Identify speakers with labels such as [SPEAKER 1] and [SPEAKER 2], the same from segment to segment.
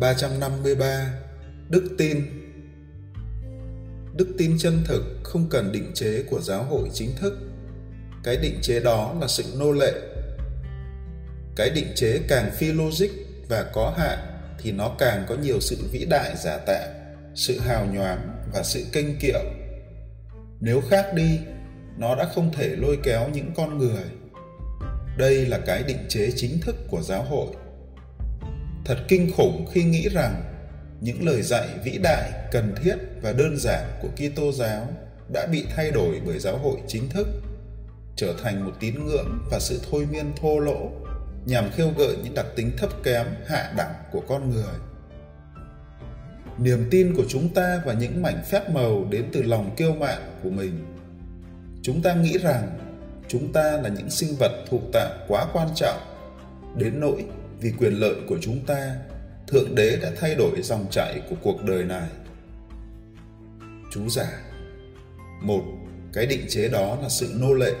[SPEAKER 1] 353 Đức tin Đức tin chân thực không cần định chế của giáo hội chính thức. Cái định chế đó là sự nô lệ. Cái định chế càng phi logic và có hạn thì nó càng có nhiều sự vĩ đại giả tạo, sự hào nhoáng và sự kênh kiệu. Nếu khác đi, nó đã không thể lôi kéo những con người. Đây là cái định chế chính thức của giáo hội. Thật kinh khủng khi nghĩ rằng những lời dạy vĩ đại, cần thiết và đơn giản của Kitô giáo đã bị thay đổi bởi giáo hội chính thức, trở thành một tín ngưỡng và sự thôi miên thô lỗ nhằm khiêu gợi những đặc tính thấp kém, hạ đẳng của con người. Niềm tin của chúng ta và những mảnh phép màu đến từ lòng kiêu mạn của mình. Chúng ta nghĩ rằng chúng ta là những sinh vật thuộc tạo quá quan trọng, đến nỗi vì quyền lợi của chúng ta Thượng Đế đã thay đổi dòng chảy của cuộc đời này. Chú giả Một, cái định chế đó là sự nô lệ.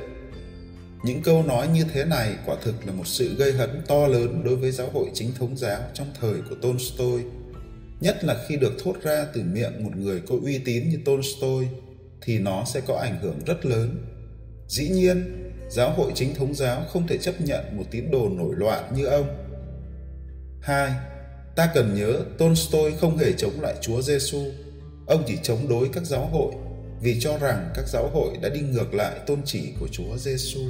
[SPEAKER 1] Những câu nói như thế này quả thực là một sự gây hấn to lớn đối với giáo hội chính thống giáo trong thời của Tolstoy, nhất là khi được thốt ra từ miệng một người có uy tín như Tolstoy thì nó sẽ có ảnh hưởng rất lớn. Dĩ nhiên, giáo hội chính thống giáo không thể chấp nhận một tín đồ nổi loạn như ông. 2. Ta cần nhớ Tolstoy không hề chống lại Chúa Giêsu. Ông chỉ chống đối các giáo hội vì cho rằng các giáo hội đã đi ngược lại tôn chỉ của Chúa Giêsu.